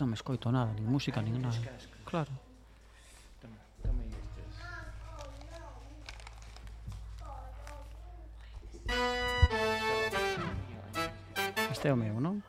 Non me escoito nada, nin música, nin nada. Claro. Este é o meu, non?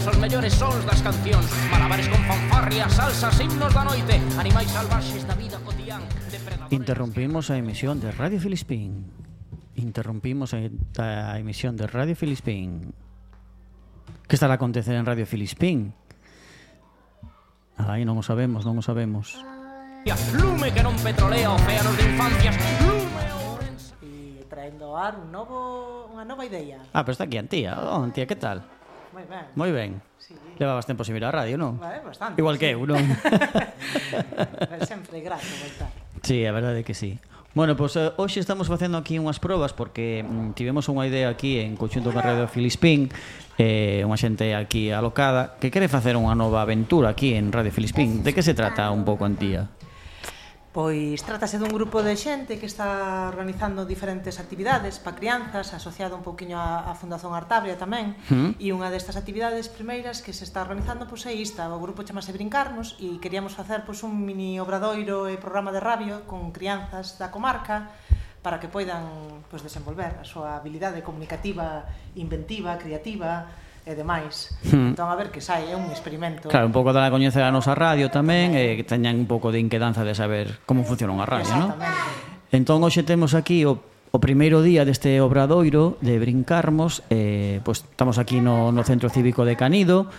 fiestas, os mellores sons das cancións. Malabares con fanfarrias, salsas, himnos da noite. Animais salvaxes da vida cotián Interrompimos a emisión de Radio Filispín. Interrompimos a emisión de Radio Filispín. Que estará a acontecer en Radio Filispín? Aí non o sabemos, non o sabemos. Lume que non petrolea océanos de infancias. Lume traendo ao ar un novo, unha nova idea. Ah, pero está aquí Antía, oh, Antía, que tal? moi ben. Moi ben. Sí. Levabas tempo sin mirar a radio, non? Vale, bastante. Igual sí. que eu, non? Pero sempre grato voltar. Sí, a verdade que sí. Bueno, pois pues, eh, hoxe estamos facendo aquí unhas probas porque mm, tivemos unha idea aquí en conxunto con Radio Filispín eh, unha xente aquí alocada que quere facer unha nova aventura aquí en Radio Filispín. De que se trata un pouco, Antía? Pois trátase dun grupo de xente que está organizando diferentes actividades para crianzas, asociado un pouquiño á, á Fundación Artabria tamén, mm. e unha destas actividades primeiras que se está organizando pois é ista, o grupo chamase Brincarnos e queríamos facer pois un mini obradoiro e programa de radio con crianzas da comarca para que poidan pois desenvolver a súa habilidade comunicativa, inventiva, creativa, e demais. Hmm. Entón, a ver que sai, é un experimento. Claro, un pouco dar a coñecer a nosa radio tamén, e que teñan un pouco de inquedanza de saber como funciona unha radio, non? Entón, hoxe temos aquí o o primeiro día deste obradoiro de Brincarmos, eh, pois estamos aquí no, no Centro Cívico de Canido,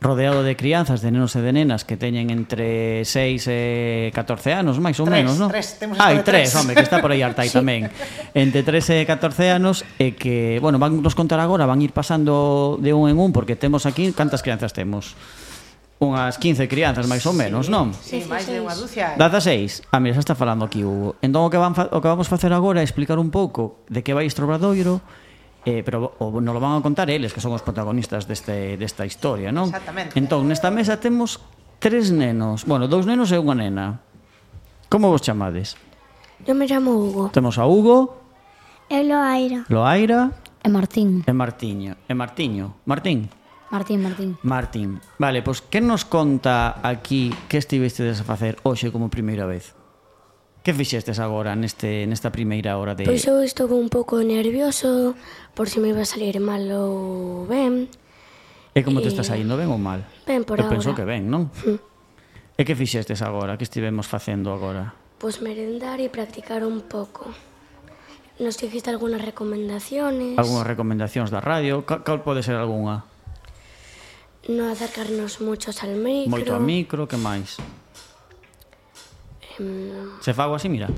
rodeado de crianzas de nenos e de nenas que teñen entre 6 e 14 anos, máis ou tres, menos, non? Tres, temos Ai, tres, tres, home, que está por aí Artai sí. tamén. Entre 13 e 14 anos e que, bueno, van nos contar agora, van ir pasando de un en un porque temos aquí cantas crianzas temos? unhas 15 crianzas máis ou menos, sí, non? Sí, sí máis de unha dúcia. Data 6. Ah, mira, xa está falando aquí Hugo. Entón o que van o que vamos facer agora é explicar un pouco de que vai este obradoiro, eh, pero o, nos lo van a contar eles que son os protagonistas deste, desta historia, non? Exactamente. Entón, nesta mesa temos tres nenos, bueno, dous nenos e unha nena. Como vos chamades? Eu me chamo Hugo. Temos a Hugo. Eu Loaira. Loaira. E Martín. E Martiño. E Martiño. Martín. Martín, Martín. Martín. Vale, pois pues, que nos conta aquí que estivestedes a facer hoxe como primeira vez? Que fixestes agora neste, nesta primeira hora de... Pois eu estou un pouco nervioso por se si me iba a salir mal ou ben. E como e... te está saindo ben ou mal? Ben por eu agora. Eu penso que ben, non? Mm. E que fixestes agora? Que estivemos facendo agora? Pois merendar e practicar un pouco. Nos dijiste algunas recomendaciones. Algúnas recomendacións da radio. Cal pode ser algunha? No acercarnos moito al micro. Moito ao micro, que máis? Mm. Se fago así, mira.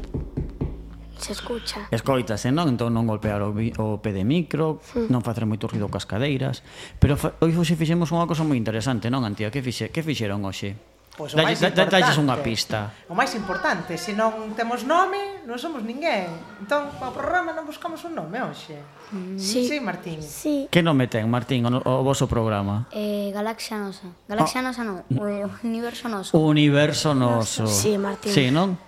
Se escucha. Escoitase, eh, non? Entón non golpear o, o pé de micro, mm. non facer moito ruido coas cadeiras. Pero fa, hoxe fixemos unha cosa moi interesante, non, Antía? Que, fixe, que fixeron hoxe? Pois, o máis da, Dalles unha pista. O máis importante, se non temos nome, non somos ninguén. Entón, ao programa non buscamos un nome hoxe. Mm. Sí, sí Martín. Sí. Que nome ten, Martín, o, o voso programa? Eh, Galaxia Nosa. Galaxia. Ah. Nosa non, o Universo Noso. Universo Noso. Sí, Martín. Sí, non?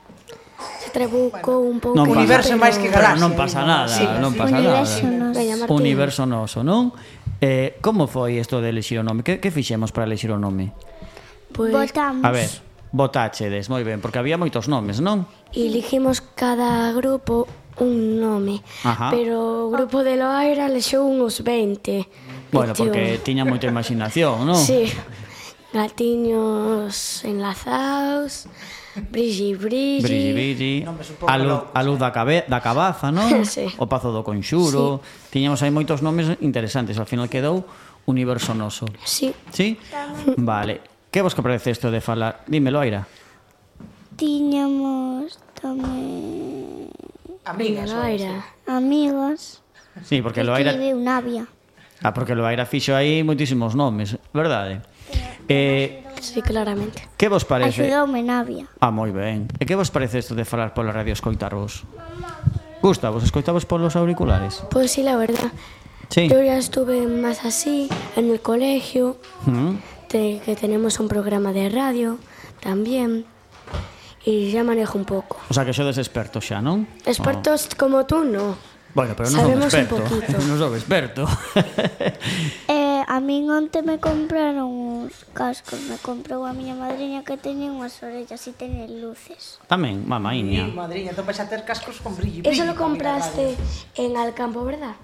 Se trabucou bueno, un pouco. Non universo máis que galaxia. Non pasa nada, sí, non pasa universo nada. Noso. Universo Noso, non? Eh, como foi isto de elixir o nome? Que, que fixemos para elixir o nome? Pois... Votamos. A ver, votáchedes, moi ben, porque había moitos nomes, non? Eligimos cada grupo un nome, Ajá. pero o grupo de Loaira lexou uns 20. Bueno, porque tiña moita imaginación, non? Sí. Gatiños enlazados, Brigi Brigi, brigi, brigi. A, luz, a luz da, cabe, da cabaza, non? Sí. O Pazo do Conxuro. Sí. Tiñamos aí moitos nomes interesantes. Al final quedou Universo Noso. Sí. Sí? Vale. Que vos que parece isto de falar? Dímelo, Aira. Tiñamos tamén... Amigas, Loaira. Amigos. Sí, porque Loaira... Que Navia. Ah, porque Loaira fixo aí moitísimos nomes, verdade? Eh, eh sí, claramente. Que vos parece? Axudoume Navia. Ah, moi ben. E que vos parece isto de falar pola radio escoitarvos? Gusta, vos escoitavos polos auriculares? Pois pues sí, la verdad. Sí. Yo ya estuve más así, en el colegio. Mm. De que tenemos un programa de radio también. Y ya manejo un poco. O sea, que sodes expertos xa, non? Expertos como tú, no. Bueno, pero non Sabemos experto. un poquito. Non son experto. eh, a min onte me compraron uns cascos, me comprou a miña madriña que teñen unhas orellas e teñen luces. Tamén, mamaiña. Sí, madriña, entón vais a ter cascos con brillo. Eso brillo, lo compraste en Alcampo, verdad?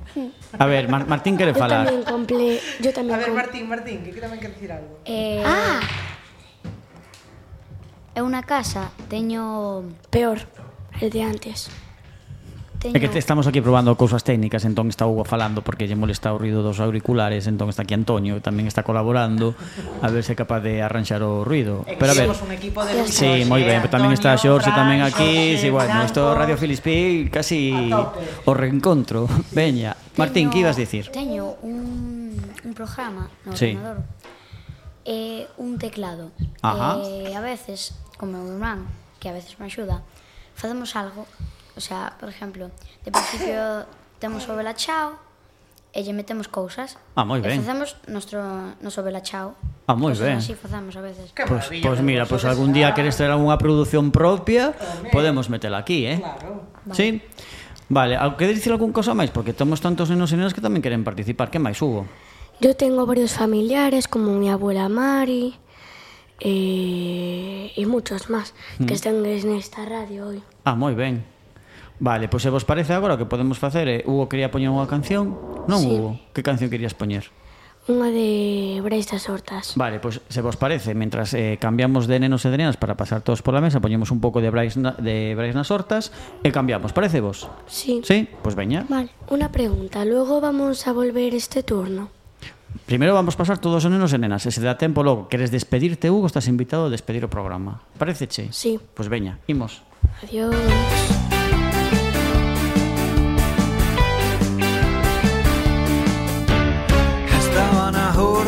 A ver, Mar Martín quere falar. Yo tamén compré... Yo tamén a ver, Martín, Martín, que tamén quer dicir algo. Eh... Ah! É unha casa, teño... Peor, el de antes teño... É que estamos aquí probando cousas técnicas, entón está Hugo falando porque lle molesta o ruido dos auriculares, entón está aquí Antonio, tamén está colaborando a ver se é capaz de arranxar o ruido. É pero a ver, un equipo de luxos, sí, moi ben, pero tamén está Xorxe tamén aquí, sí, bueno, isto Radio Filispí casi o reencontro. Veña, Martín, que ibas dicir? Teño un, un programa no sí. ordenador e un teclado. Ajá. E a veces, como meu irmán, que a veces me axuda, facemos algo O sea, por exemplo, de principio temos o velachao e lle metemos cousas. Ah, moi ben. E facemos nostro, noso velachao. Ah, moi ben. Así facemos a veces. Pois pues, pues mira, pois pues algún día queres ter algunha produción propia, podemos metela aquí, eh? Claro. Vale. Sí. Vale, queres dicir algún cosa máis? Porque temos tantos nenos e nenas que tamén queren participar. Que máis hubo? Yo tengo varios familiares, como mi abuela Mari, eh, y muchos más, mm. que están en esta radio hoy. Ah, moi ben. Vale, pois se vos parece agora o que podemos facer é Hugo quería poñer unha canción Non sí. Hugo, que canción querías poñer? Unha de Brais das Hortas Vale, pois se vos parece Mentras eh, cambiamos de nenos e de nenas Para pasar todos pola mesa Poñemos un pouco de Brais, na, de Brais nas Hortas E cambiamos, parece vos? Sí Sí, pois veña Vale, unha pregunta Luego vamos a volver este turno Primeiro vamos pasar todos os nenos e nenas. E se dá tempo logo queres despedirte, Hugo, estás invitado a despedir o programa. Paréceche? Sí. Pois veña, imos. Adiós.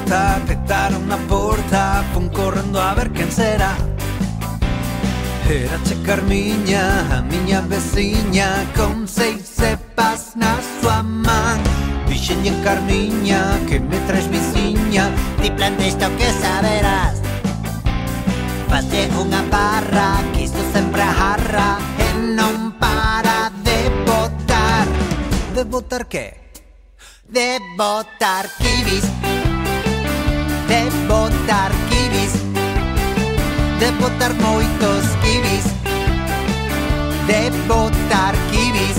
porta, petaron na porta, Fun correndo a ver quen será. Era che Carmiña, a miña veciña, con seis cepas na súa man. Dixenlle Carmiña, que me traes viciña, ti plantesto que saberás. Faste unha barra, isto sempre a jarra, e non para de botar. De botar que? De botar kibis de botar kibis De botar moitos kibis De botar kibis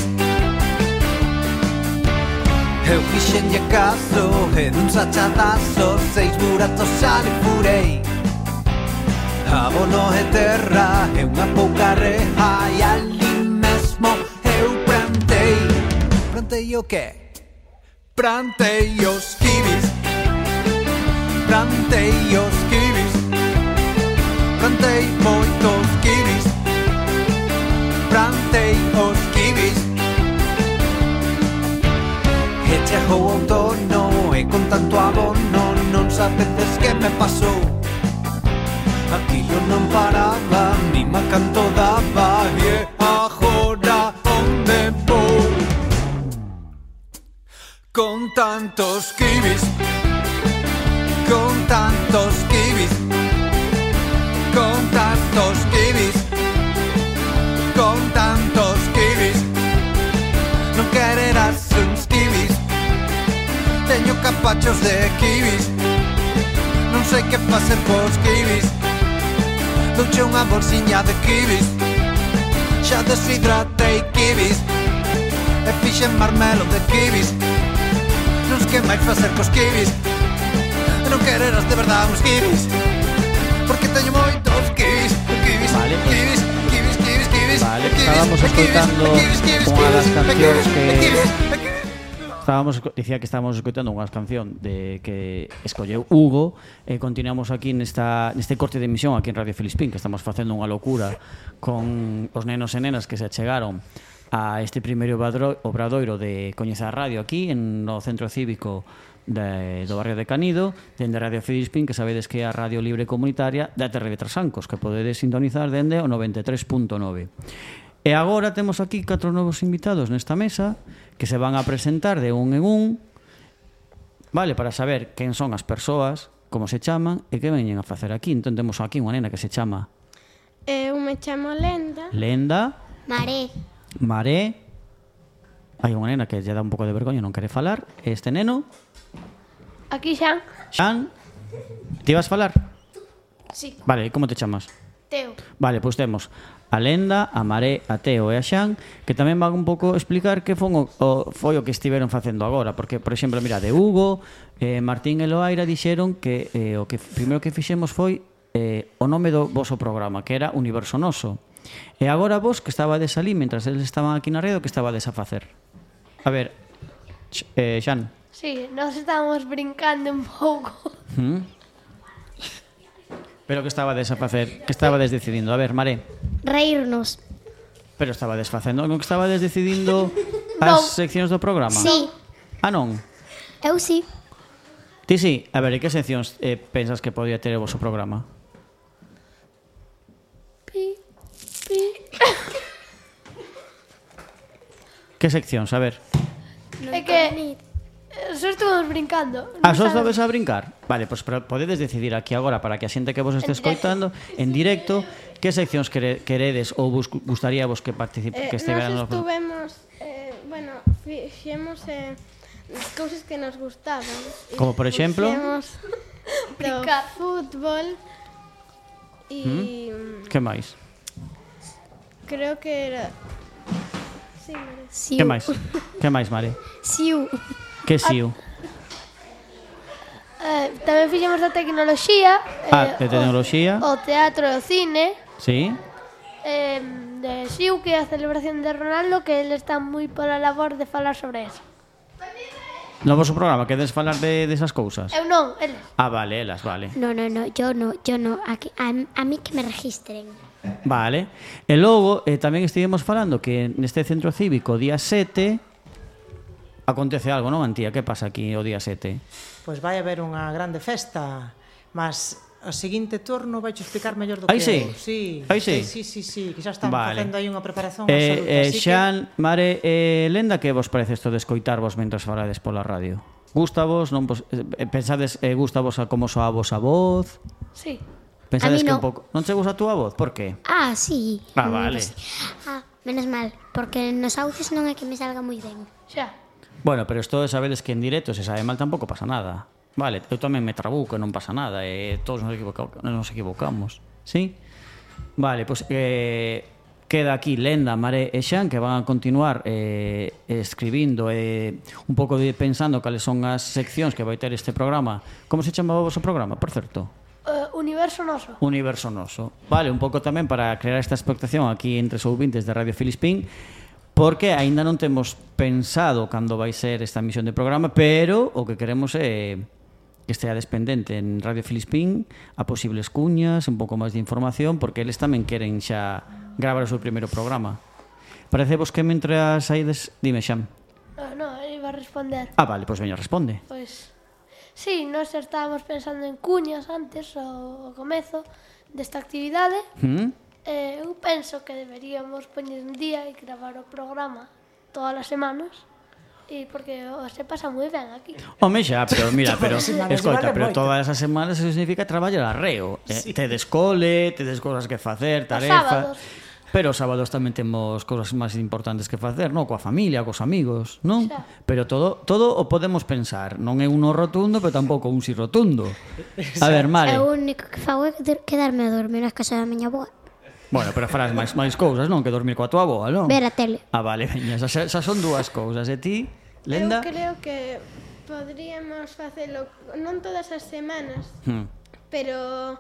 Eu fixenlle caso e dun sachadazo Seis buratos xa le furei. Abono e terra e unha pouca reja E ali mesmo eu plantei. Plantei o que? Plantei os kibis Prantej och skrivis Prantej mojt och skrivis Prantej och skrivis Hecha no e eh, con tanto abono Non sapedes que me pasó Aquí yo non paraba, ni me canto daba yeah. Eh, con tantos kibis. tantos kibis, con tantos kibis, con tantos kibis, non quererás uns kibis, teño capachos de kibis, non sei que facer cos kibis, douche unha bolsiña de kibis, xa deshidratei kibis, e fixen marmelo de kibis, non que máis facer cos kibis, non quereras de verdad uns kiwis Porque teño moitos kiwis, kiwis, vale, pues. kiwis, kiwis, kiwis, kiwis Vale, kiwis, estábamos escoitando unha das cancións que... Estábamos, dicía que estábamos escoitando unha canción de que escolleu Hugo e eh, continuamos aquí nesta, neste corte de emisión aquí en Radio Filispín que estamos facendo unha locura con os nenos e nenas que se achegaron a este primeiro obradoiro de Coñeza Radio aquí en no Centro Cívico de, do barrio de Canido, dende Radio Filispín, que sabedes que é a radio libre comunitaria da Terra de Trasancos, que podedes sintonizar dende o 93.9. E agora temos aquí catro novos invitados nesta mesa que se van a presentar de un en un vale, para saber quen son as persoas, como se chaman e que veñen a facer aquí. Entón temos aquí unha nena que se chama... Eh, eu me chamo Lenda. Lenda. Maré. Maré. Hai unha nena que lle dá un pouco de vergoña non quere falar. Este neno... Aquí Xan. Xan, ti vas falar? Sí. Vale, como te chamas? Teo. Vale, pois temos a Lenda, a Maré, a Teo e a Xan, que tamén van un pouco explicar que fon o, o, foi o que estiveron facendo agora, porque, por exemplo, mira, de Hugo, eh, Martín e Loaira dixeron que eh, o que primeiro que fixemos foi eh, o nome do voso programa, que era Universo Noso. E agora vos que estabades ali, mentras eles estaban aquí na rede, o que estabades a facer? A ver, eh, Xan. Sí, nós estábamos brincando un pouco. ¿Mm? Pero que estabades a facer? Que estabades decidindo? A ver, Maré. Reírnos. Pero estabades facendo Non que estabades decidindo as no. seccións do programa? Sí. Ah, non? Eu sí. Ti sí? A ver, e que seccións eh, pensas que podía ter o vosso programa? Pi, pi. que seccións? A ver. É que... Ah, só estamos brincando. Ah, só sabes a brincar? Vale, pois pues, podedes decidir aquí agora para que a xente que vos este escoitando en directo que seccións quere, queredes ou vos gustaría vos que participe eh, que este verano. Nós estuvemos eh, bueno, fixemos eh, cousas que nos gustaban. Como por exemplo, brincar fútbol e mm? que máis? Creo que era Sí, Mari. Que máis? Que máis, Mare? Siu. Que ah. siu? Eh, tamén fixemos da tecnoloxía Ah, eh, de tecnoloxía. O, o teatro e o cine Sí. eh, De Xiu que é a celebración de Ronaldo Que ele está moi pola labor de falar sobre eso No vosso programa quedes falar de desas cousas? Eu non, eles Ah, vale, elas, vale. No, no, no, yo no, yo no. A, que- a, a mí que me registren. Vale. E logo eh, tamén estivemos falando que neste centro cívico día 7 acontece algo, non, Antía? Que pasa aquí o día 7? Pois vai haber unha grande festa, mas o seguinte turno vai explicar mellor do que Aí sí. eu. Sí. Aí sí. Sí, sí, sí, que xa están vale. facendo aí unha preparación eh, absoluta. Eh, Xan, que... Mare, eh, Lenda, que vos parece isto de escoitarvos mentre falades pola radio? Gústavos, non vos, eh, pensades eh, gústavos a como soa a vosa voz? Sí. Pensades que no. un pouco... Non che gusta a túa voz? Por que? Ah, sí. Ah, vale. Menos, ah, menos mal, porque nos auces non é que me salga moi ben. Xa. Bueno, pero isto de sabedes que en directo se sabe mal tampouco pasa nada. Vale, eu tamén me trabuco e non pasa nada, e todos nos equivocamos, nos equivocamos. Sí? Vale, pois pues, eh, queda aquí Lenda, Mare e Xan que van a continuar eh, escribindo e eh, un pouco de pensando cales son as seccións que vai ter este programa. Como se chama o vosso programa, por certo? Uh, universo Noso. Universo Noso. Vale, un pouco tamén para crear esta expectación aquí entre os ouvintes de Radio Filispín porque aínda non temos pensado cando vai ser esta emisión de programa, pero o que queremos é que estea despendente en Radio Filispín a posibles cuñas, un pouco máis de información, porque eles tamén queren xa gravar o seu primeiro programa. Parecevos que mentras saides... Dime, Xan. Ah, no, no, iba a responder. Ah, vale, pois pues veña, responde. Pois... Pues... Sí, nós estábamos pensando en cuñas antes, ao comezo desta actividade. Mm Eh, eu penso que deberíamos poñer un día e gravar o programa todas as semanas E porque se pasa moi ben aquí. Home xa, pero mira, pero escoita, pero todas as semanas eso significa traballar arreo. Eh, sí. Eh, te descole, te des cousas que facer, tarefa. Pero os sábados tamén temos cousas máis importantes que facer, non? Coa familia, cos amigos, non? Xa. Pero todo todo o podemos pensar. Non é uno rotundo, pero tampouco un si rotundo. A ver, Mare. É o único que fago é quedarme a dormir na casa da miña boa. Bueno, pero farás máis máis cousas, non? Que dormir coa tua avoa, non? Ver a tele. Ah, vale, veña, xa, esas son dúas cousas. E ti, Lenda? Eu creo que podríamos facelo non todas as semanas, hmm. pero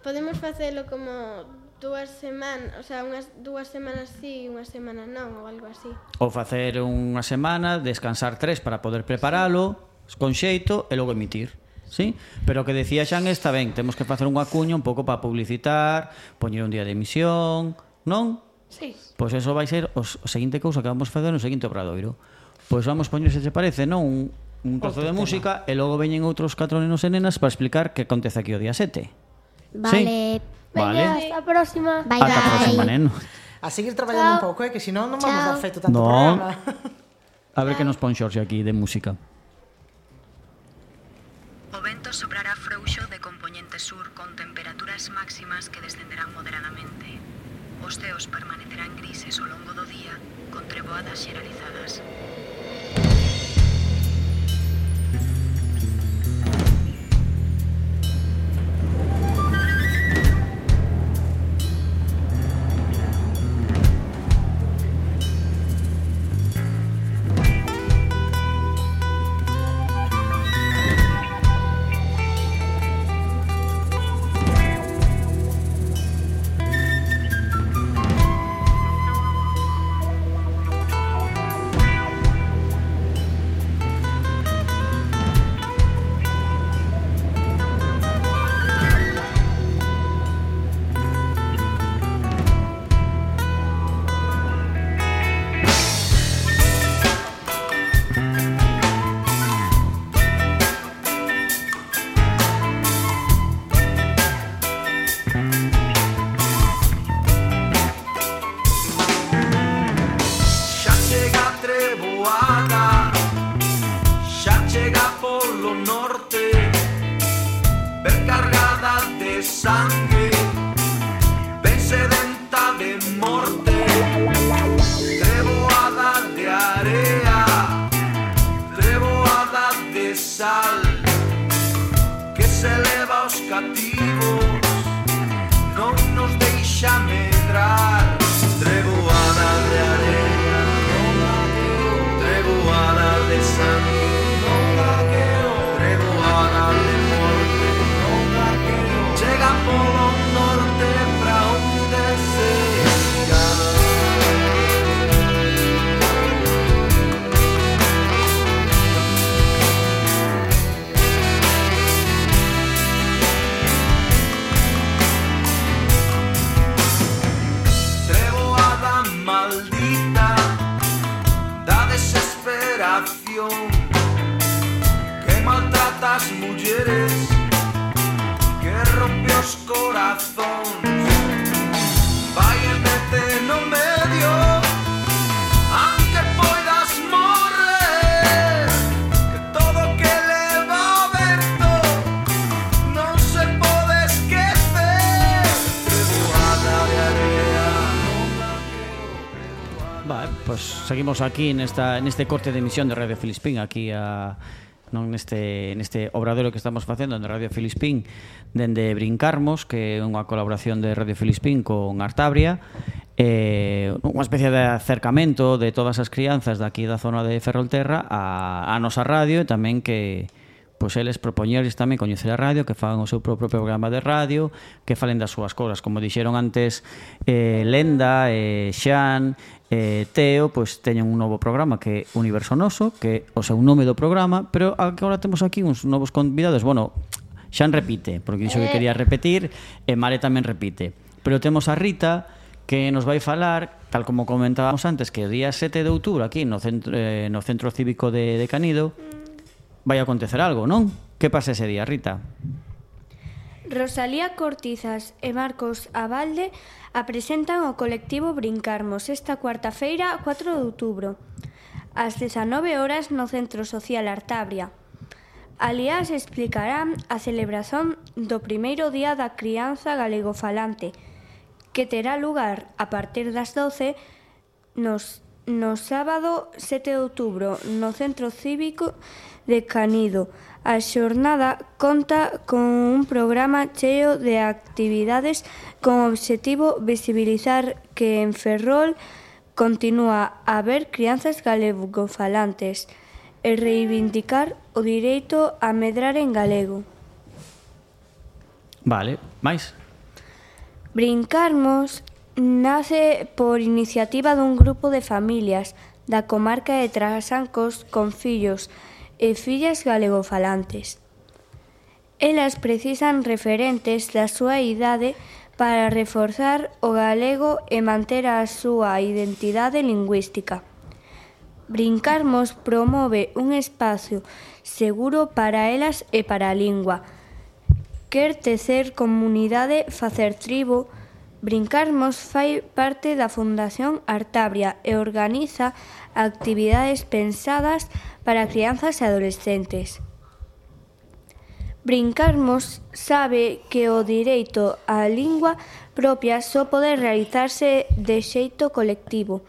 podemos facelo como dúas semanas, o sea, unhas dúas semanas sí, unha semana non, ou algo así. Ou facer unha semana, descansar tres para poder preparalo, sí. con xeito e logo emitir. Sí, pero que decía Xan está ben, temos que facer unha cuña un pouco para publicitar, poñer un día de emisión, non? Sí. Pois eso vai ser os, o seguinte cousa que vamos facer no seguinte obradoiro. Pois vamos poñer se te parece, non? Un, un trozo de tema. música e logo veñen outros catro nenos e nenas para explicar que acontece aquí o día 7. Vale. Sí? Vale. Veña, hasta a próxima. Bye, Ata a próxima, neno. A seguir traballando un pouco, eh, que senón non vamos Chao. dar feito tanto no. programa. A ver que nos pon Xorxe aquí de música momento soprará frouxo de componente sur con temperaturas máximas que descenderán moderadamente. Os ceos permanecerán grises ao longo do día, con treboadas xeralizadas. Imos aquí nesta, neste corte de emisión de Radio Filispín aquí a non neste, neste obradoiro que estamos facendo na Radio Filispín dende Brincarmos, que é unha colaboración de Radio Filispín con Artabria eh, unha especie de acercamento de todas as crianzas daqui da zona de Ferrolterra a, a nosa radio e tamén que, pois eles propoñerles tamén coñecer a radio, que fagan o seu propio programa de radio, que falen das súas cousas, como dixeron antes eh, Lenda, eh, Xan, eh, Teo pois, pues, teñen un novo programa que é Universo Noso, que o seu nome do programa, pero agora temos aquí uns novos convidados. Bueno, Xan repite, porque dixo que eh. quería repetir, e Mare tamén repite. Pero temos a Rita, que nos vai falar, tal como comentábamos antes, que o día 7 de outubro aquí no centro, eh, no centro cívico de, de Canido, mm. vai acontecer algo, non? Que pasa ese día, Rita? Rosalía Cortizas e Marcos Abalde apresentan o colectivo Brincarmos esta cuarta feira 4 de outubro ás 19 horas no Centro Social Artabria. Aliás explicarán a celebración do primeiro día da crianza galegofalante, que terá lugar a partir das 12 nos no sábado 7 de outubro no Centro Cívico de Canido, A xornada conta con un programa cheo de actividades con obxectivo visibilizar que en Ferrol continúa a haber crianzas galegofalantes e reivindicar o direito a medrar en galego. Vale, máis? Brincarmos nace por iniciativa dun grupo de familias da comarca de Trasancos con fillos e fillas galegofalantes. Elas precisan referentes da súa idade para reforzar o galego e manter a súa identidade lingüística. Brincarmos promove un espacio seguro para elas e para a lingua. Quer tecer comunidade, facer tribo, Brincarmos fai parte da Fundación Artabria e organiza actividades pensadas para crianzas e adolescentes. Brincarmos sabe que o direito á lingua propia só pode realizarse de xeito colectivo.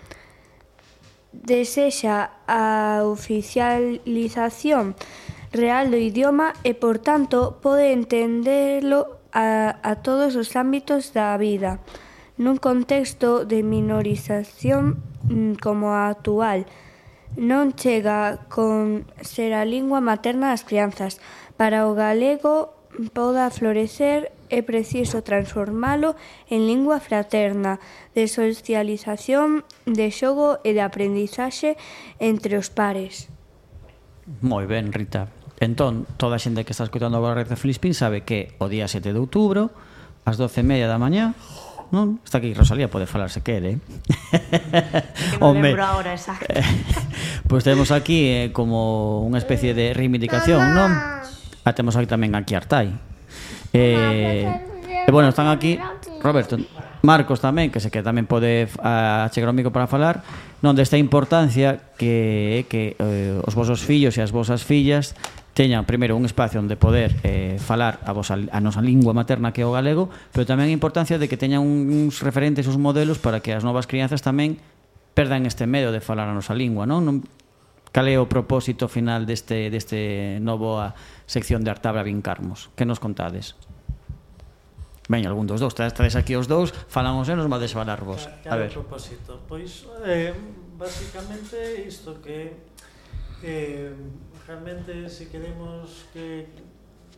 Desexa a oficialización real do idioma e, por tanto, pode entendelo a, a todos os ámbitos da vida, nun contexto de minorización mm, como a actual, non chega con ser a lingua materna das crianzas. Para o galego poda florecer é preciso transformalo en lingua fraterna de socialización, de xogo e de aprendizaxe entre os pares. Moi ben, Rita. Entón, toda a xente que está escutando agora a Red de Filispín sabe que o día 7 de outubro, ás 12 e media da mañá, non? Está aquí Rosalía pode falar se quere. Que non lembro ahora exacto. Pois pues temos aquí eh, como unha especie de reivindicación, non? Ah, temos aquí tamén aquí Artai. Eh, e eh, bueno, están aquí Roberto, Marcos tamén, que se que tamén pode achegar o micro para falar, non desta importancia que que eh, os vosos fillos e as vosas fillas teñan primeiro un espacio onde poder eh, falar a, vosa, a nosa lingua materna que é o galego, pero tamén a importancia de que teñan uns referentes, uns modelos para que as novas crianzas tamén perdan este medo de falar a nosa lingua, non? non cal é o propósito final deste, deste novo a sección de Artabra Vincarmos? Que nos contades? Ben, algún dos dous, estades aquí os dous, falamos e nos vades falar vos. A ver. propósito? Pois, eh, basicamente, isto que eh, realmente se queremos que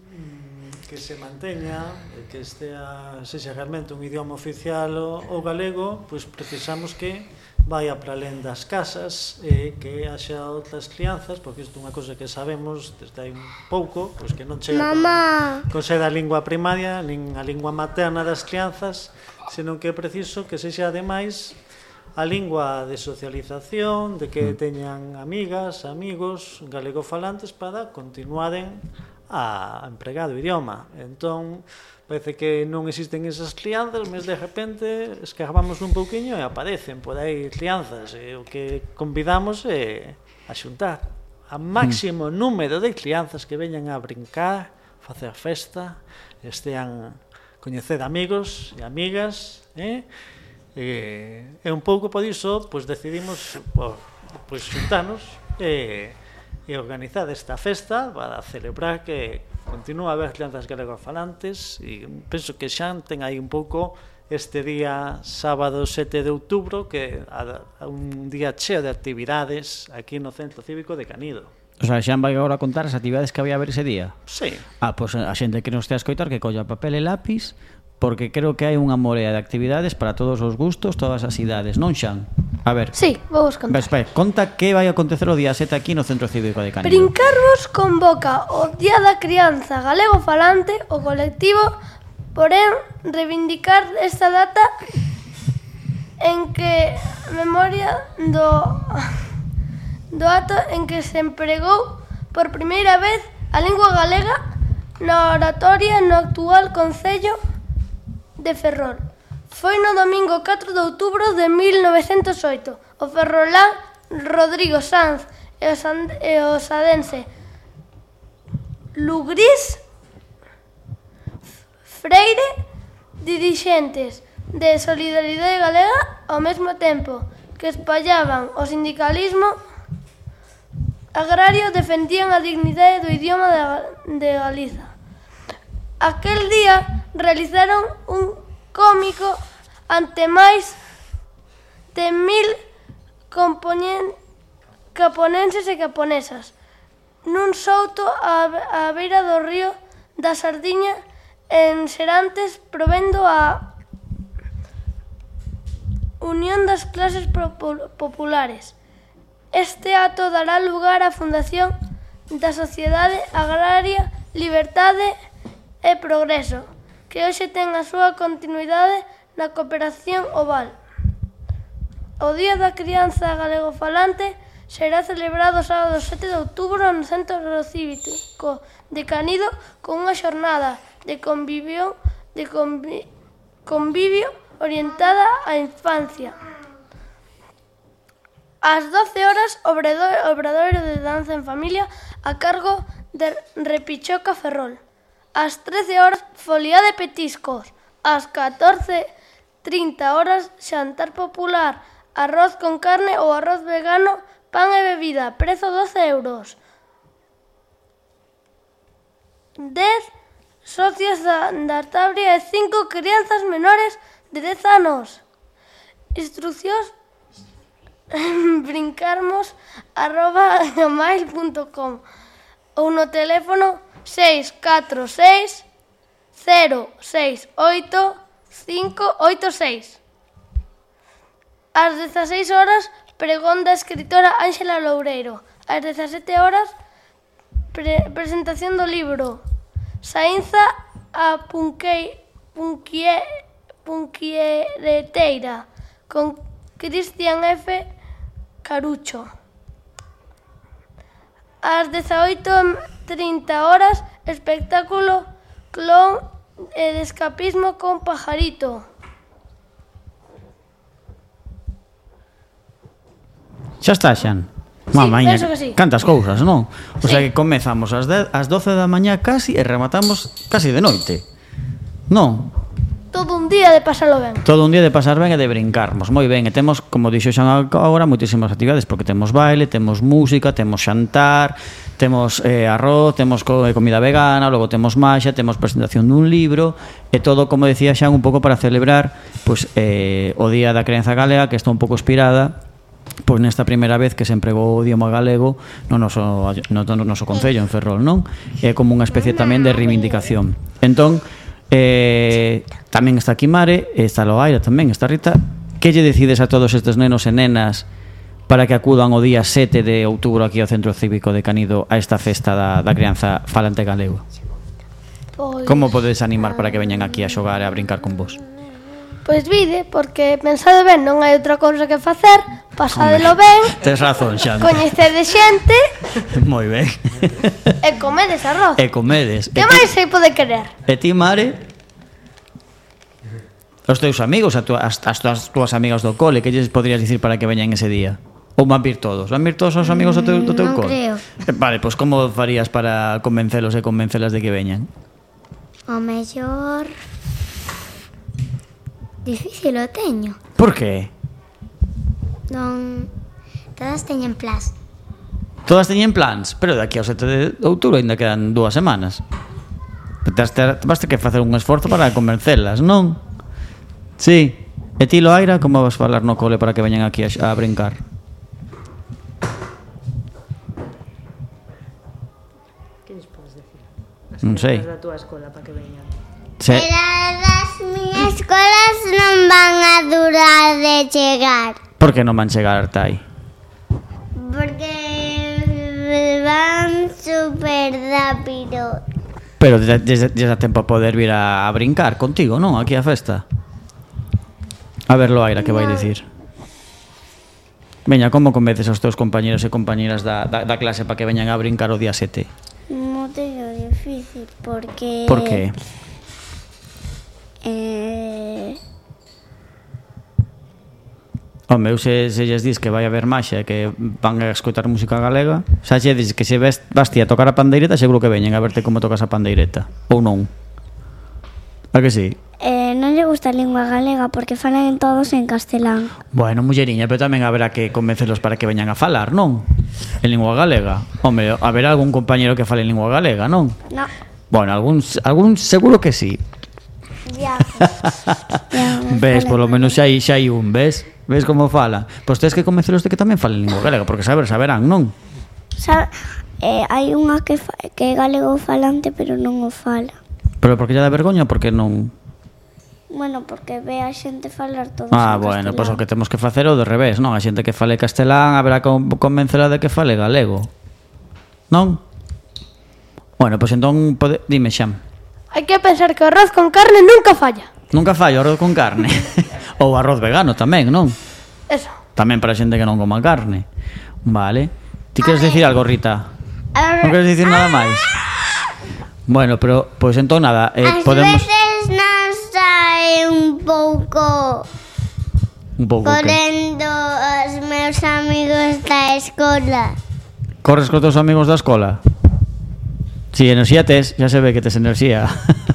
mm, que se manteña, que estea, sexa realmente un idioma oficial o, o galego, pois precisamos que vaya para alén das casas, eh, que haxa outras crianzas, porque isto é unha cosa que sabemos desde hai un pouco, pois que non chega Mamá. con, con ser a lingua primaria, nin a lingua materna das crianzas, senón que é preciso que sexa ademais a lingua de socialización, de que mm. teñan amigas, amigos galegofalantes para continuaren a empregar o idioma. Entón, parece que non existen esas crianzas, mas de repente escarbamos un pouquiño e aparecen por aí crianzas. E o que convidamos é a xuntar a mm. máximo número de crianzas que veñan a brincar, facer festa, estean coñecer amigos e amigas, eh? E, e un pouco por iso pois, decidimos por, pois, xuntanos e, e organizar esta festa para celebrar que continúa a haber crianzas galegofallantes e penso que xa ten aí un pouco este día sábado 7 de outubro que a, a un día cheo de actividades aquí no Centro Cívico de Canido. O sea, xa vai agora contar as actividades que había a ver ese día. Sí. Ah, pois pues a xente que nos te a escoitar que colla papel e lápiz, porque creo que hai unha morea de actividades para todos os gustos, todas as idades, non xan? A ver. Sí, vou vos contar. Ves, ves, conta que vai acontecer o día 7 aquí no Centro Cívico de Canido. Brincarvos convoca o Día da Crianza Galego Falante, o colectivo, porén, reivindicar esta data en que memoria do do ato en que se empregou por primeira vez a lingua galega na oratoria no actual Concello de Ferrol. Foi no domingo 4 de outubro de 1908. O ferrolán Rodrigo Sanz e o, San, e o sadense Lugris Freire, dirixentes de Solidariedade Galega ao mesmo tempo que espallaban o sindicalismo agrario defendían a dignidade do idioma de, de Galiza. Aquel día realizaron un cómico ante máis de mil caponenses e caponesas nun souto á, á beira do río da Sardiña en Serantes provendo a Unión das Clases Populares. Este acto dará lugar á fundación da Sociedade Agraria Libertade e Progreso, que hoxe ten a súa continuidade na cooperación oval. O Día da Crianza Galegofalante será celebrado o sábado 7 de outubro no Centro Cívico de Canido con unha xornada de convivio, de convi, convivio orientada á infancia. Ás 12 horas, obradoiro de danza en familia a cargo de Repichoca Ferrol. Ás 13 horas, folía de petiscos. Ás 14.30 horas, xantar popular. Arroz con carne ou arroz vegano, pan e bebida, prezo 12 euros. 10 socios da, da e 5 crianzas menores de 10 anos. Instruccións brincarmos arroba gmail.com ou no teléfono 646 068 586. Ás 16 horas, pregón da escritora Ángela Loureiro. Ás 17 horas, pre presentación do libro Saínza a punquei, punquie, punquiereteira con Cristian F. Carucho ás 18.30 horas, espectáculo clown e de escapismo con pajarito. Xa está, Xan. Mamaña, que sí. cantas cousas, non? O sí. sea que comezamos ás, 10, ás 12 da mañá casi e rematamos casi de noite. Non? Todo un día de pasarlo ben. Todo un día de pasar ben e de brincarmos. Moi ben, e temos, como dixo xa agora, moitísimas actividades, porque temos baile, temos música, temos xantar, temos eh, arroz, temos co eh, comida vegana, logo temos maxa, temos presentación dun libro, e todo, como decía xa, un pouco para celebrar pues, eh, o Día da Creenza Galega, que está un pouco inspirada pois nesta primeira vez que se empregou o idioma galego no noso, no, no noso concello en Ferrol, non? É como unha especie tamén de reivindicación. Entón, eh, Tamén está aquí Mare, está Loaira tamén, está Rita. Que lle decides a todos estes nenos e nenas para que acudan o día 7 de outubro aquí ao Centro Cívico de Canido a esta festa da, da crianza falante galego? Pois, Como podes animar para que veñan aquí a xogar e a brincar con vos? Pois vide, porque pensade ben, non hai outra cousa que facer, pasadelo ben. Tes razón, Xan. Coñecedes xente. Moi ben. E comedes arroz. E comedes. Que máis se pode querer? E ti, Mare? os teus amigos, a tua, as, as, as túas amigas do cole, que lles podrías dicir para que veñan ese día? Ou van vir todos? Van vir todos os amigos do teu, do teu mm, non cole? creo. Eh, vale, pois como farías para convencelos e convencelas de que veñan? O mellor... Difícil o teño. Por que? Non... Todas teñen plas. Todas teñen plans, pero daqui ao 7 de outubro aínda quedan dúas semanas. Basta ter, vas ter que facer un esforzo para convencelas, non? Sí. E ti, Loaira, como vas falar no cole para que veñan aquí a, a brincar? Decir? Non sei. da túa escola para que veñan. Sí. Pero as miñas escolas non van a durar de chegar. Por que non van chegar ata aí? Porque van super rápido. Pero desde, desde, desde tempo a poder vir a, a brincar contigo, non? Aquí a festa. A ver, Loaira, que vai dicir? Veña, como convences aos teus compañeros e compañeras da, da, da clase para que veñan a brincar o día 7? Non teño difícil, porque... Por que? Eh... Home, eu se, se lles dis que vai haber maxia e que van a escoitar música galega, xa xe dis que se ves, vas ti a tocar a pandeireta, seguro que veñen a verte como tocas a pandeireta, ou non? A que sí? Eh, non lle gusta a lingua galega porque falan todos en castelán. Bueno, mulleriña, pero tamén haberá que convencelos para que veñan a falar, non? En lingua galega. Home, haberá algún compañero que fale en lingua galega, non? No. Bueno, algún, algún seguro que sí. Ya. ya ves, polo menos xa hai, xa hai un, ves? Ves como fala? Pois tens que convencelos de que tamén falen lingua galega, porque saber, saberán, non? Sa eh, hai unha que, fa que galego falante, pero non o fala. Pero porque lle dá vergoña, porque non... Bueno, porque ve a xente falar todo Ah, bueno, pois pues, o que temos que facer é o de revés, non? A xente que fale castelán haberá con, convencela de que fale galego. Non? Bueno, pois pues, entón pode... dime, Xam. Hai que pensar que o arroz con carne nunca falla. Nunca falla o arroz con carne. Ou arroz vegano tamén, non? Eso. Tamén para xente que non coma carne. Vale. Ti queres dicir algo, Rita? Non queres dicir nada máis? Ah. Bueno, pero pois pues, entón nada, eh, As podemos veces sae un pouco un pouco correndo que... os meus amigos da escola. Corres cos teus amigos da escola? Si, sí, enerxía tes, xa se ve que tes enerxía.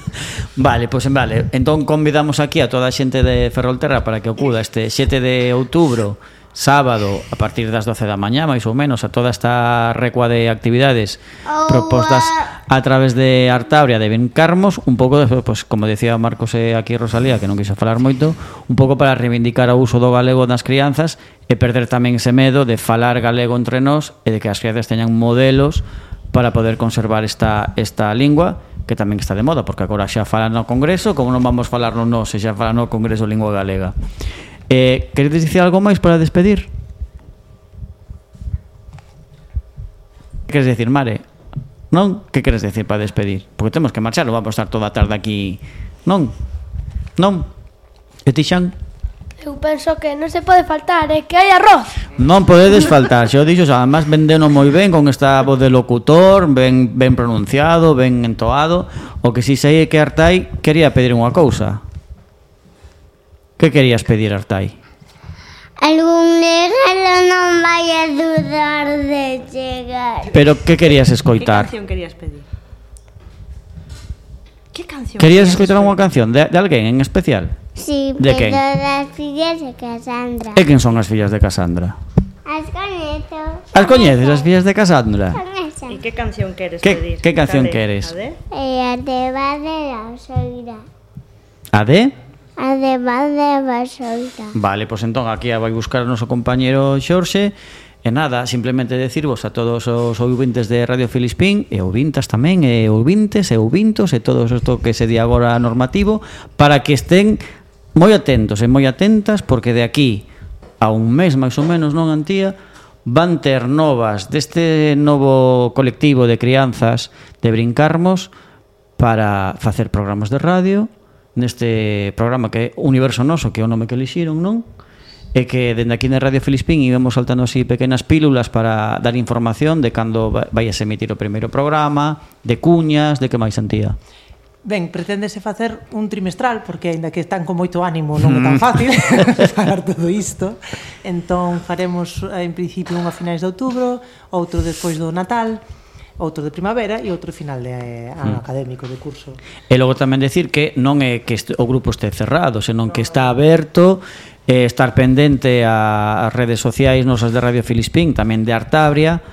vale, pois pues, vale. Entón convidamos aquí a toda a xente de Ferrolterra para que ocuda este 7 de outubro sábado a partir das 12 da mañá máis ou menos a toda esta recua de actividades propostas a través de Artabria de Bencarmos un pouco despois pues, como decía Marcos e aquí Rosalía que non quixo falar moito un pouco para reivindicar o uso do galego nas crianzas e perder tamén ese medo de falar galego entre nós e de que as crianzas teñan modelos para poder conservar esta, esta lingua que tamén está de moda porque agora xa falan no Congreso como non vamos falarlo nós se xa falan no Congreso Lingua Galega. Eh, queredes dicir algo máis para despedir? Que queres decir, Mare? Non? Que queres decir para despedir? Porque temos que marchar, vamos estar toda a tarde aquí. Non? Non? E ti xan? Eu penso que non se pode faltar, é eh? que hai arroz. Non podedes faltar, xa o dixo, además vendeno moi ben con esta voz de locutor, ben ben pronunciado, ben entoado. O que si sei é que Artai quería pedir unha cousa. Que querías pedir, Artai? Algún regalo non vai a dudar de chegar. Pero que querías Que escoitar? canción querías pedir? Que canción? Querías escoitar unha canción de, de alguén en especial? Sí, De pero quen? das fillas de Cassandra. E quen son as fillas de Casandra? As coñezo. As coñeces, as fillas de Casandra? Son. E que canción queres Que- pedir? que canción Cale? queres? A ver. E a de Bade Basoira. A de? Además de Basolta. Vale, pois pues entón aquí a vai buscar o noso compañero Xorxe E nada, simplemente decirvos a todos os ouvintes de Radio Filispín e ouvintas tamén, e ouvintes e ouvintos e todo isto que se di agora normativo para que estén moi atentos e moi atentas porque de aquí a un mes máis ou menos non antía van ter novas deste novo colectivo de crianzas de Brincarmos para facer programas de radio neste programa que é Universo Noso, que é o nome que elixiron, non? E que dende aquí na Radio Filispín íbamos saltando así pequenas pílulas para dar información de cando vai a emitir o primeiro programa, de cuñas, de que máis sentía. Ben, preténdese facer un trimestral porque aínda que están con moito ánimo non é tan fácil falar todo isto. Entón faremos eh, en principio unha finais de outubro, outro despois do Natal outro de primavera e outro final de eh, ano mm. académico de curso. E logo tamén decir que non é que o grupo este cerrado, senón que está aberto e estar pendente ás redes sociais nosas de Radio Filispín, tamén de Artabria,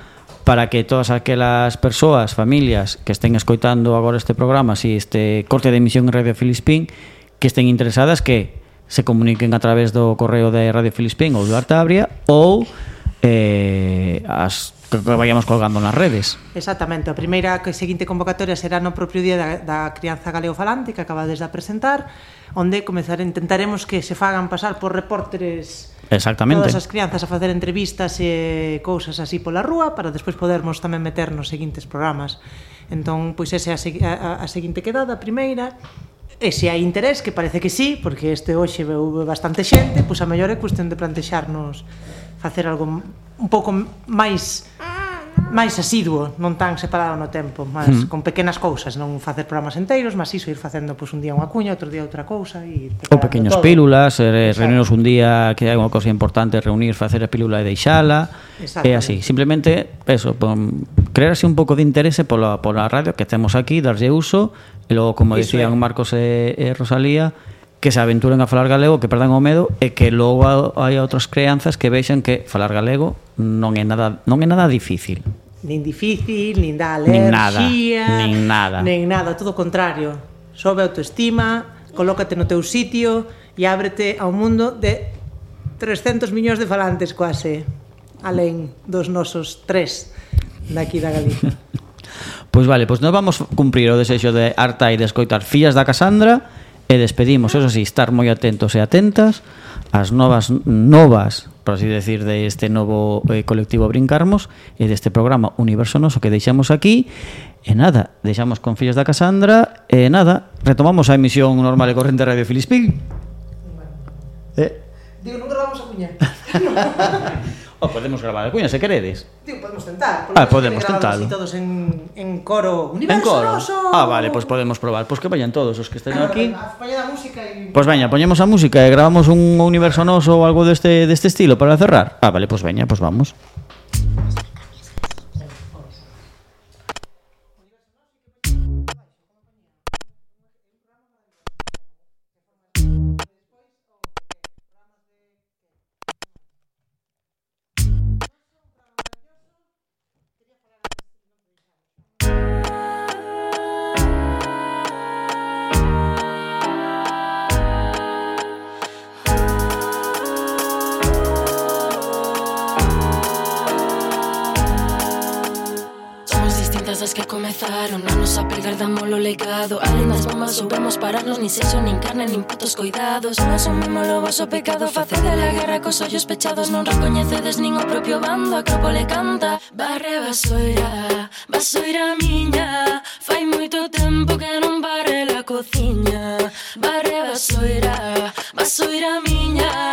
para que todas aquelas persoas, familias que estén escoitando agora este programa, si este corte de emisión en Radio Filispín, que estén interesadas que se comuniquen a través do correo de Radio Filispín ou do Artabria ou eh, as que, que vayamos colgando nas redes. Exactamente, a primeira que seguinte convocatoria será no propio día da, da crianza galeofalante que acabades de presentar, onde comezar, intentaremos que se fagan pasar por repórteres Exactamente. todas as crianzas a facer entrevistas e cousas así pola rúa para despois podermos tamén meter nos seguintes programas. Entón, pois esa é a, a, a seguinte quedada, a primeira, E se hai interés, que parece que sí, porque este hoxe veu bastante xente, pois a mellor é cuestión de plantexarnos facer algo un pouco máis máis asiduo, non tan separado no tempo, mas mm. con pequenas cousas, non facer programas enteiros, mas iso ir facendo pois un día unha cuña, outro día outra cousa e ou pequenas todo. pílulas, eh, un día que hai unha cousa importante, reunir, facer a pílula e deixala, é así, simplemente eso, pon, crearse un pouco de interese pola, pola radio que temos aquí, darlle uso, e logo como dicían Marcos e, e Rosalía, que se aventuren a falar galego, que perdan o medo e que logo hai outras creanzas que vexan que falar galego non é nada non é nada difícil. Nin difícil, nin da alerxía, nin nada, nin nada, todo o contrario. Sobe a autoestima, colócate no teu sitio e ábrete ao mundo de 300 millóns de falantes quase, alén dos nosos tres daqui da Galiza. Pois vale, pois nós vamos cumprir o desexo de Arta e de escoitar Fillas da Casandra E despedimos, eso sí, estar moi atentos e atentas ás novas novas por así decir, de este novo eh, colectivo Brincarmos e deste programa Universo Noso que deixamos aquí e nada, deixamos con Fillos da Casandra e nada, retomamos a emisión normal e corrente de Radio Filispín bueno. eh? Digo, nunca vamos a cuña o podemos gravar a cuña se queredes podemos tentar. Ah, podemos tentalo. todos en, en coro. En Universo coro? Noso. Ah, vale, pois podemos probar Pois que vayan todos os que estén aquí Poñe a música e... Pois veña, poñemos a música e gravamos un universo noso ou algo deste, deste estilo para cerrar. Ah, vale, pois veña, pois vamos. vosso pecado facede a guerra cos ollos pechados Non recoñecedes nin o propio bando A crópole canta. Barre basoira, basoira miña Fai moito tempo que non barre la cociña. Barre basoira, basoira miña.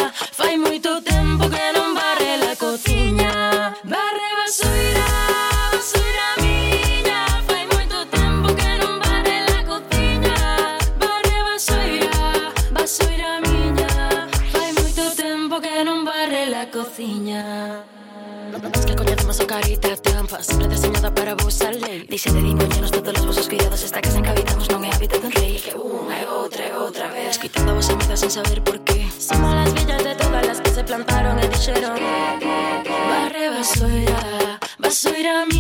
rey. Dice de dimoñanos todos los vasos cuidados, esta casa en que habitamos no me habita un rey. Que una y otra y otra vez. Quitando vos amigas sin saber por qué. Somos las villas de todas las que se plantaron y dijeron: que, que, que. Barre basura, basura mía.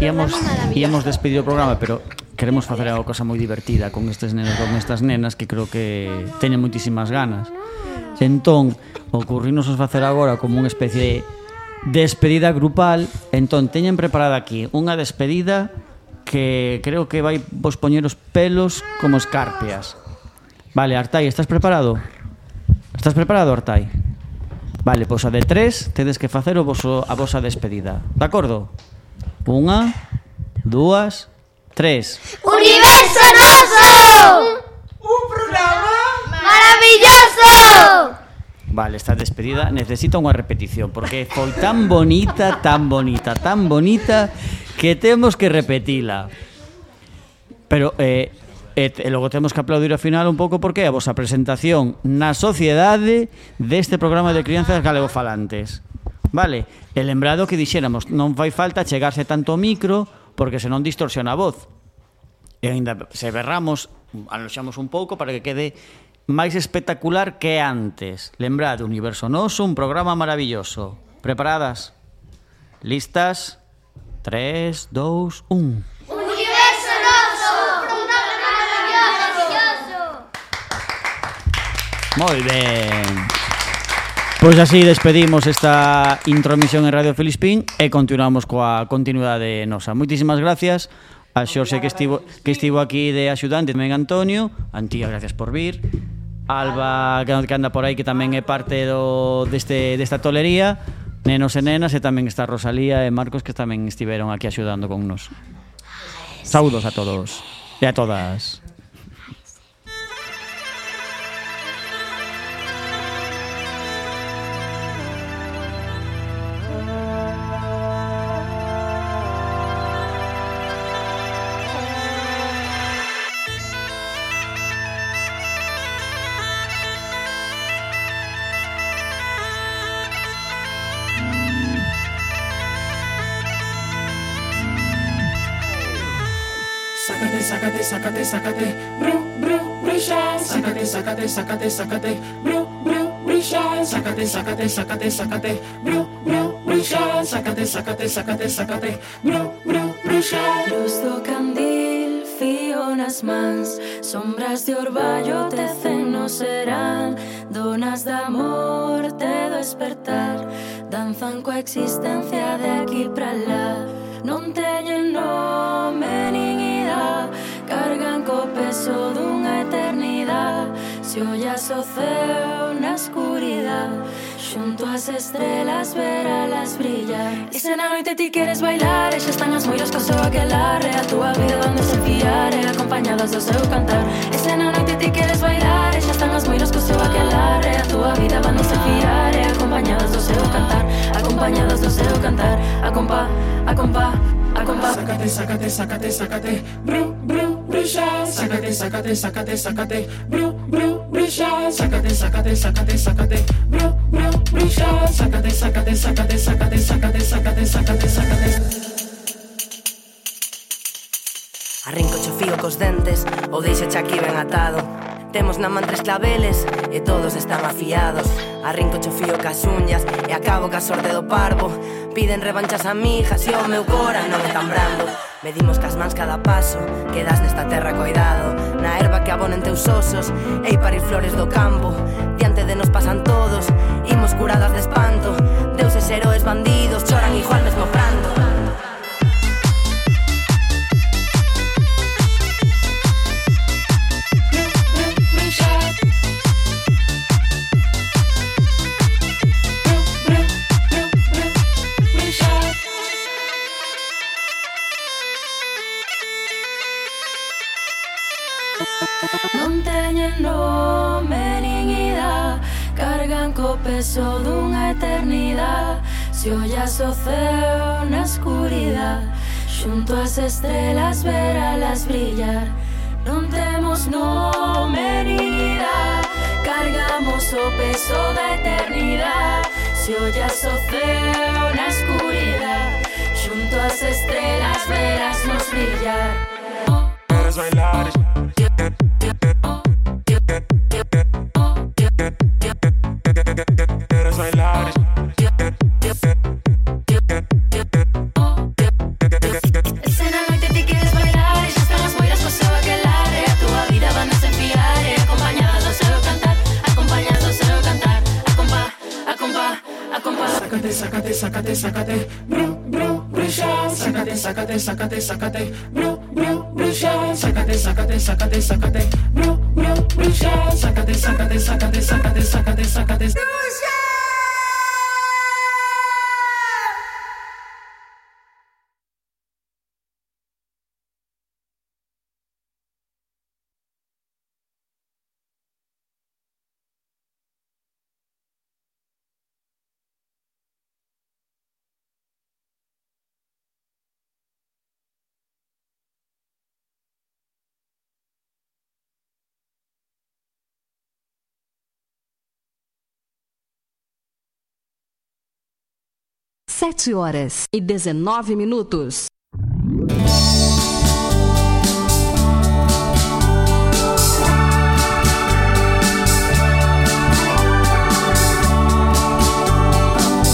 íamos, íamos despedir o programa, pero queremos facer algo cosa moi divertida con estes nenos con estas nenas que creo que teñen moitísimas ganas. Entón, ocurrinos facer agora como unha especie de despedida grupal. Entón, teñen preparada aquí unha despedida que creo que vai vos poñer os pelos como escarpias. Vale, Artai, estás preparado? Estás preparado, Artai? Vale, pois a de tres tedes que facer o voso, a vosa despedida. De acordo? Unha, dúas, tres. Universo noso! Un, programa maravilloso! Vale, está despedida. Necesito unha repetición porque foi tan bonita, tan bonita, tan bonita que temos que repetila. Pero eh, E, e logo temos que aplaudir ao final un pouco porque a vosa presentación na sociedade deste programa de crianzas galegofalantes. Vale, e lembrado que dixéramos, non fai falta chegarse tanto ao micro porque senón distorsiona a voz. E ainda se berramos, aloxamos un pouco para que quede máis espectacular que antes. Lembrade, Universo Noso, un programa maravilloso. Preparadas? Listas? 3, 2, 1... Muy ben. Pois así despedimos esta intromisión en Radio Felispín e continuamos coa continuidade nosa. Moitísimas gracias a Xorxe que estivo, que estivo aquí de axudante, tamén Antonio, Antía, gracias por vir, Alba que anda por aí que tamén é parte do, deste, desta tolería, nenos e nenas e tamén está Rosalía e Marcos que tamén estiveron aquí axudando con nos. Saudos a todos e a todas. sácate, sácate, sácate, bru, bru, brilla, sácate, sácate, sácate, sácate, bru, bru, brilla, sácate, sácate, sácate, sácate, bru, bru, brilla, sácate, sácate, sácate, sácate, bru, bru, brilla. Luz do candil, fionas mans, sombras de orballo tecen no serán, donas de amor te despertar, danzan coa existencia de aquí para lá, non teñen nós peso dunha eternidade. Se ollas o ceo na escuridade Xunto as estrelas veralas brillar. E se na noite ti queres bailar E xa están as moiras co seu aquelarre A tua vida donde se fiar E acompañadas do seu cantar. E se na noite ti queres bailar E xa están as moiras co seu aquelarre A tua vida donde se fiar E acompañadas do seu cantar. Acompañadas do seu cantar. Acompa, acompa, acompa. Sácate, sácate, sácate, sácate. Bru, bru, bruxa sácate, sácate, sácate, sácate, bru, bru, brilla, sácate, sácate, sácate, sácate, bru, bru, brilla, sácate, sácate, sácate, sácate, sácate, sácate, sácate, sácate. Arrinco cho fío cos dentes ou deixo aquí ben atado. Temos na man tres claveles e todos están afiados. Arrinco cho fío cas uñas e acabo ca sorte do parvo. Piden revanchas a mijas e o meu cora non é tan brando. Medimos cas mans cada paso, quedas nesta terra coidado. Na erva que abonen teus osos, ei parir flores do campo. Diante de nos pasan todos, imos curadas de espanto. Deuses heroes bandidos, choran igual mesmo prando. o peso dunha eternidade Se ollas o ceo na escuridade Xunto as estrelas veralas brillar. Non temos nome ni Cargamos o peso da eternidade Se ollas o ceo na escuridade Xunto as estrelas verasnos brillar. Queres bailar 手逆手逆手。7 horas e 19 minutos.